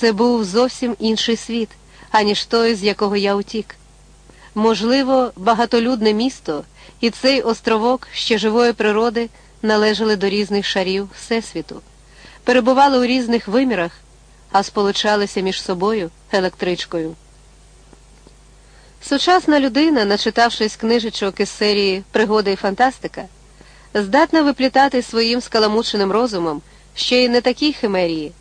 Це був зовсім інший світ, аніж той, з якого я утік. Можливо, багатолюдне місто і цей островок ще живої природи належали до різних шарів Всесвіту, перебували у різних вимірах, а сполучалися між собою електричкою. Сучасна людина, начитавшись книжечок із серії Пригоди і фантастика, здатна виплітати своїм скаламученим розумом ще й не такі химерії.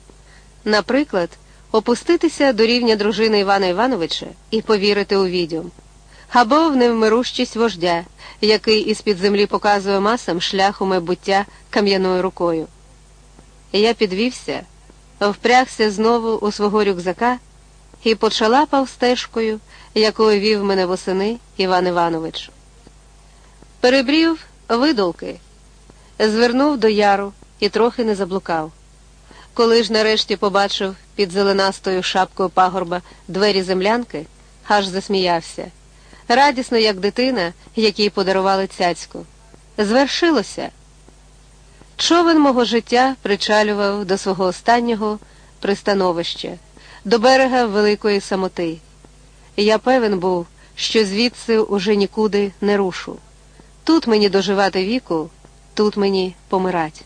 Наприклад, опуститися до рівня дружини Івана Івановича і повірити у відьом, або в невмирущість вождя, який із-під землі показує масам шлях у майбуття кам'яною рукою. Я підвівся, впрягся знову у свого рюкзака і почалапав стежкою, якою вів мене восени Іван Іванович. Перебрів видолки, звернув до яру і трохи не заблукав. Коли ж нарешті побачив під зеленастою шапкою пагорба двері землянки, аж засміявся. Радісно, як дитина, якій подарували цяцьку. Звершилося. Човен мого життя причалював до свого останнього пристановища, до берега великої самоти. Я певен був, що звідси уже нікуди не рушу. Тут мені доживати віку, тут мені помирать.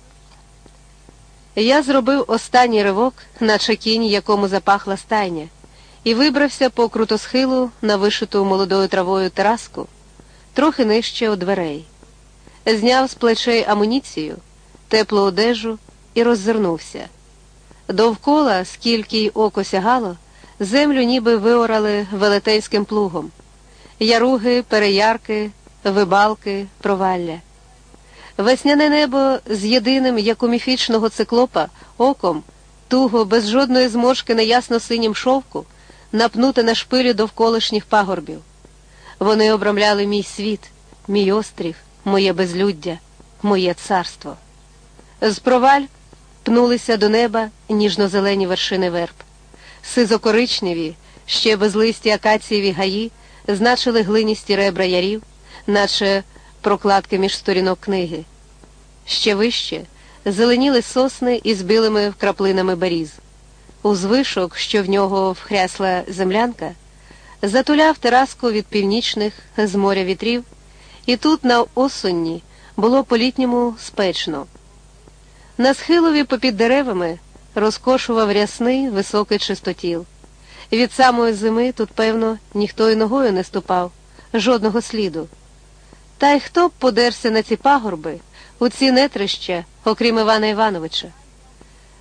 Я зробив останній ривок, наче кінь, якому запахла стайня, і вибрався по крутосхилу на вишиту молодою травою тераску, трохи нижче у дверей. Зняв з плечей амуніцію, теплу одежу і роззирнувся. Довкола, скільки й око сягало, землю ніби виорали велетенським плугом, яруги, переярки, вибалки, провалля. Весняне небо з єдиним, як у міфічного циклопа, оком, туго, без жодної зморшки на ясно-синім шовку, напнуте на шпилі довколишніх пагорбів. Вони обрамляли мій світ, мій острів, моє безлюддя, моє царство. З проваль пнулися до неба ніжно-зелені вершини верб. Сизокоричневі, ще безлисті акацієві гаї, значили глиністі ребра ярів, наче прокладки між сторінок книги. Ще вище зеленіли сосни із білими вкраплинами беріз. Узвишок, що в нього вхрясла землянка, затуляв тераску від північних з моря вітрів, і тут, на осонні, було по-літньому спечно. На схилові попід деревами розкошував рясний високий чистотіл. Від самої зими тут, певно, ніхто й ногою не ступав, жодного сліду. Та й хто б подерся на ці пагорби, у ці нетрища, окрім Івана Івановича?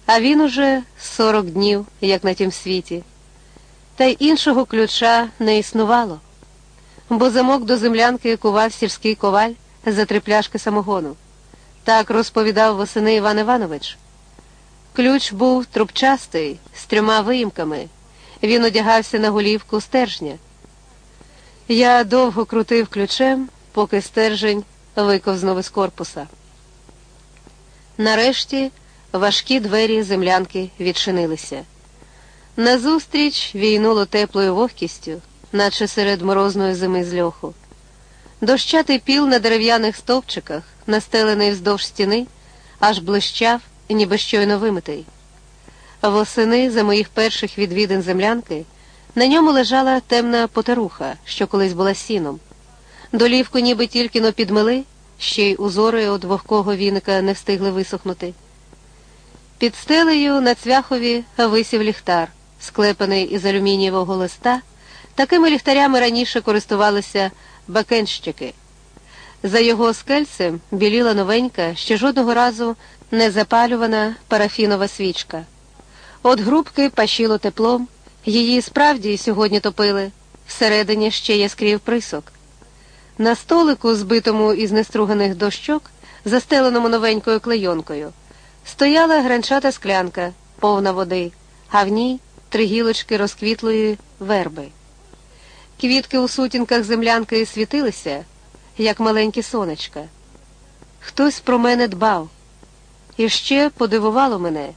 А він уже сорок днів, як на тім світі. Та й іншого ключа не існувало, бо замок до землянки кував сільський коваль за три пляшки самогону. Так розповідав восени Іван Іванович. Ключ був трубчастий, з трьома виїмками. Він одягався на голівку стержня. Я довго крутив ключем поки стержень виковзнув із корпуса. Нарешті важкі двері землянки відчинилися. Назустріч війнуло теплою вогкістю, наче серед морозної зими з льоху. Дощатий піл на дерев'яних стовпчиках, настелений вздовж стіни, аж блищав, ніби щойно вимитий. Восени за моїх перших відвідин землянки на ньому лежала темна потаруха, що колись була сіном. Долівку ніби тільки но підмили, ще й узори от вогкого віника не встигли висохнути. Під стелею на цвяхові висів ліхтар, склепаний із алюмінієвого листа. Такими ліхтарями раніше користувалися бакенщики. За його скельцем біліла новенька, ще жодного разу не запалювана парафінова свічка. От грубки пащило теплом, її справді сьогодні топили, всередині ще яскрів присок. На столику, збитому із неструганих дощок, застеленому новенькою клейонкою, стояла гранчата склянка, повна води, а в ній три гілочки розквітлої верби. Квітки у сутінках землянки світилися, як маленькі сонечка. Хтось про мене дбав. І ще подивувало мене.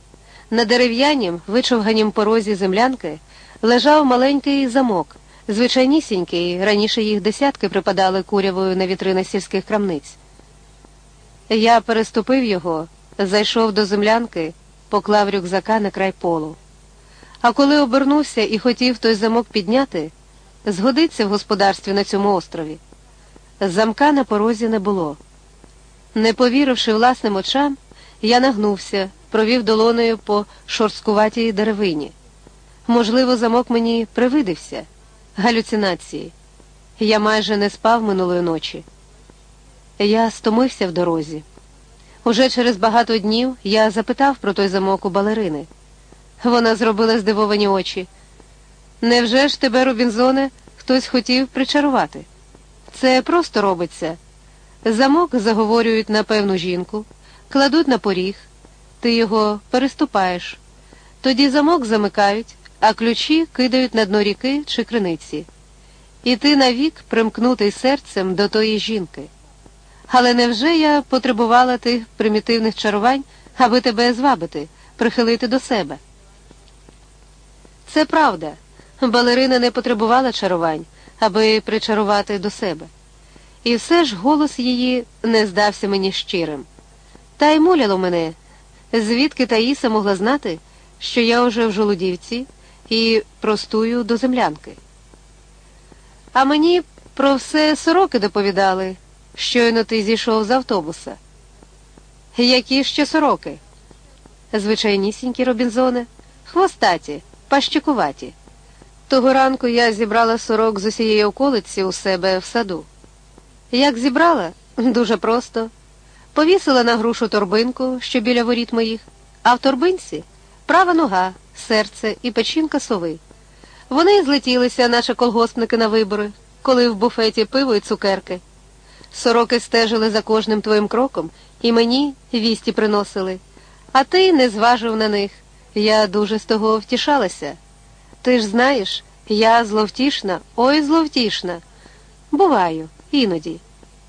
На дерев'янім, вичовганім порозі землянки лежав маленький замок звичайнісінький, раніше їх десятки припадали курявою на вітрини сільських крамниць. Я переступив його, зайшов до землянки, поклав рюкзака на край полу. А коли обернувся і хотів той замок підняти, згодиться в господарстві на цьому острові. Замка на порозі не було. Не повіривши власним очам, я нагнувся, провів долоною по шорсткуватій деревині. Можливо, замок мені привидився, галюцинації. Я майже не спав минулої ночі. Я стомився в дорозі. Уже через багато днів я запитав про той замок у балерини. Вона зробила здивовані очі. Невже ж тебе, Робінзоне, хтось хотів причарувати? Це просто робиться. Замок заговорюють на певну жінку, кладуть на поріг, ти його переступаєш. Тоді замок замикають, а ключі кидають на дно ріки чи криниці. І ти навік примкнутий серцем до тої жінки. Але невже я потребувала тих примітивних чарувань, аби тебе звабити, прихилити до себе? Це правда. Балерина не потребувала чарувань, аби причарувати до себе. І все ж голос її не здався мені щирим. Та й муляло мене, звідки Таїса могла знати, що я уже в жолудівці і простую до землянки. А мені про все сороки доповідали, щойно ти зійшов з автобуса. Які ще сороки? Звичайнісінькі робінзони, хвостаті, пащикуваті. Того ранку я зібрала сорок з усієї околиці у себе в саду. Як зібрала? Дуже просто. Повісила на грушу торбинку, що біля воріт моїх, а в торбинці права нога, серце і печінка сови. Вони злетілися, наче колгоспники на вибори, коли в буфеті пиво і цукерки. Сороки стежили за кожним твоїм кроком і мені вісті приносили. А ти не зважив на них. Я дуже з того втішалася. Ти ж знаєш, я зловтішна, ой зловтішна. Буваю, іноді,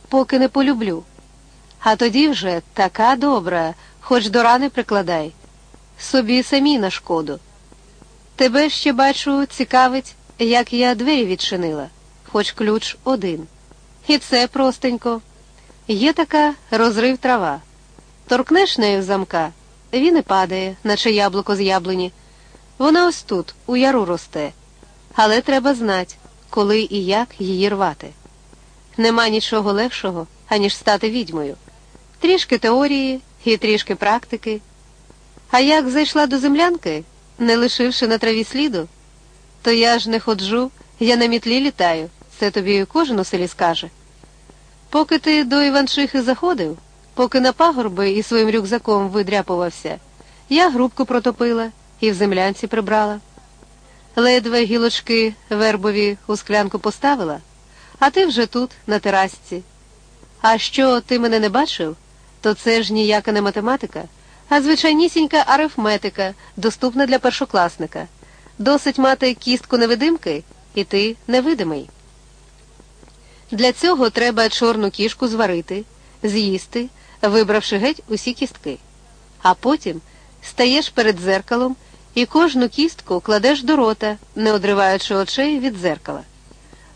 поки не полюблю. А тоді вже така добра, хоч до рани прикладай, собі самі на шкоду. Тебе ще бачу, цікавить, як я двері відчинила, хоч ключ один. І це простенько. Є така розрив трава. Торкнеш нею замка, він і падає, наче яблуко з яблуні. Вона ось тут, у яру росте, але треба знати, коли і як її рвати. Нема нічого легшого, аніж стати відьмою. Трішки теорії і трішки практики. А як зайшла до землянки, не лишивши на траві сліду, то я ж не ходжу, я на мітлі літаю, це тобі кожен у селі скаже. Поки ти до Іванчихи заходив, поки на пагорби і своїм рюкзаком видряпувався, я грубку протопила і в землянці прибрала. Ледве гілочки вербові у склянку поставила, а ти вже тут, на терасці. А що ти мене не бачив, то це ж ніяка не математика, а звичайнісінька арифметика, доступна для першокласника. Досить мати кістку невидимки, і ти невидимий. Для цього треба чорну кішку зварити, з'їсти, вибравши геть усі кістки. А потім стаєш перед дзеркалом і кожну кістку кладеш до рота, не одриваючи очей від дзеркала.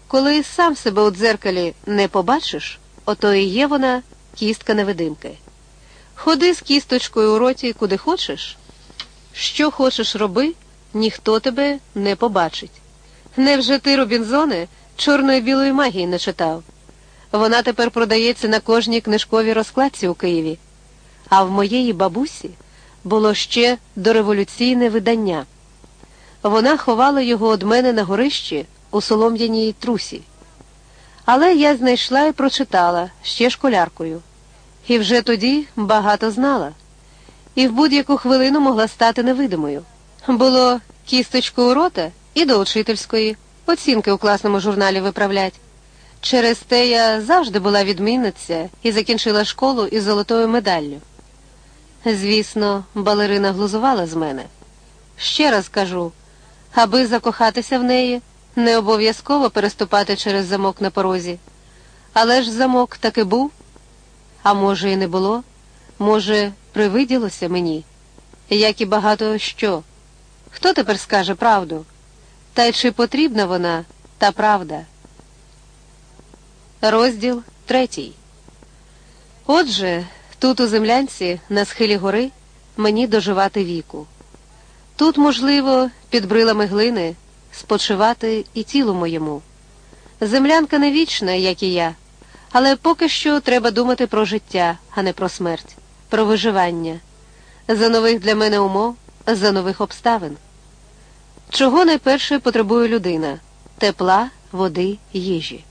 Коли сам себе у дзеркалі не побачиш, ото і є вона кістка невидимки. Ходи з кісточкою у роті куди хочеш. Що хочеш роби, ніхто тебе не побачить. Невже ти, Робінзоне, чорної білої магії не читав? Вона тепер продається на кожній книжковій розкладці у Києві. А в моєї бабусі було ще дореволюційне видання. Вона ховала його від мене на горищі у солом'яній трусі. Але я знайшла і прочитала ще школяркою. І вже тоді багато знала. І в будь-яку хвилину могла стати невидимою. Було кісточку у рота і до учительської, оцінки у класному журналі виправлять. Через те я завжди була відмінниця і закінчила школу із золотою медаллю. Звісно, балерина глузувала з мене. Ще раз кажу, аби закохатися в неї, не обов'язково переступати через замок на порозі. Але ж замок таки був, а може, і не було, може, привиділося мені, як і багато що. Хто тепер скаже правду? Та й чи потрібна вона, та правда? Розділ третій. Отже, тут, у землянці, на схилі гори, мені доживати віку. Тут, можливо, під брилами глини спочивати і тілу моєму. Землянка не вічна, як і я, але поки що треба думати про життя, а не про смерть, про виживання, за нових для мене умов, за нових обставин. Чого найперше потребує людина тепла, води, їжі.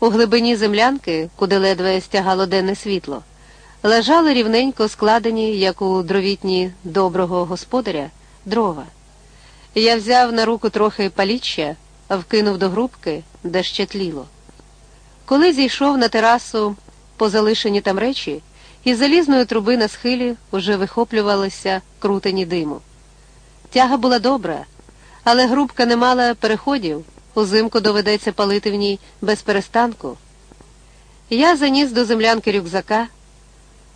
У глибині землянки, куди ледве стягало денне світло, лежали рівненько складені, як у дровітні доброго господаря, дрова. Я взяв на руку трохи паліччя, вкинув до грубки, де ще тліло. Коли зійшов на терасу по залишені там речі, із залізної труби на схилі уже вихоплювалися крутені диму. Тяга була добра, але грубка не мала переходів, узимку доведеться палити в ній без перестанку. Я заніс до землянки рюкзака,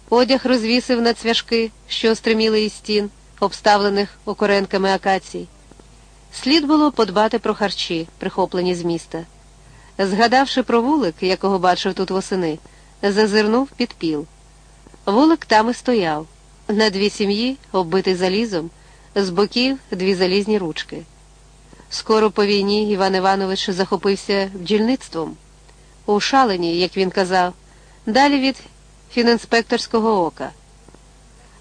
одяг розвісив на цвяшки, що стриміли із стін, обставлених окоренками акацій. Слід було подбати про харчі, прихоплені з міста. Згадавши про вулик, якого бачив тут восени, зазирнув під піл. Вулик там і стояв. На дві сім'ї, оббитий залізом, з боків дві залізні ручки. Скоро по війні Іван Іванович захопився бджільництвом. У шалені, як він казав, далі від фінінспекторського ока.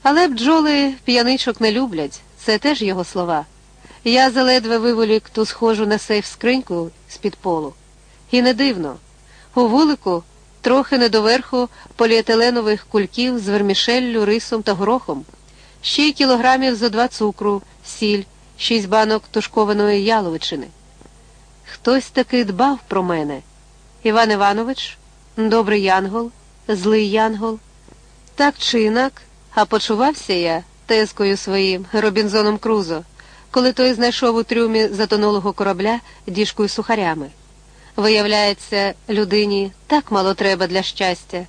Але бджоли п'яничок не люблять, це теж його слова. Я заледве виволік ту схожу на сейф скриньку з-під полу. І не дивно. У вулику трохи недоверху поліетиленових кульків з вермішеллю, рисом та горохом, ще й кілограмів зо два цукру, сіль, шість банок тушкованої яловичини. Хтось таки дбав про мене. Іван Іванович, добрий янгол, злий янгол. Так чи інак, а почувався я тезкою своїм Робінзоном Крузо, коли той знайшов у трюмі затонулого корабля діжкою сухарями. Виявляється, людині так мало треба для щастя.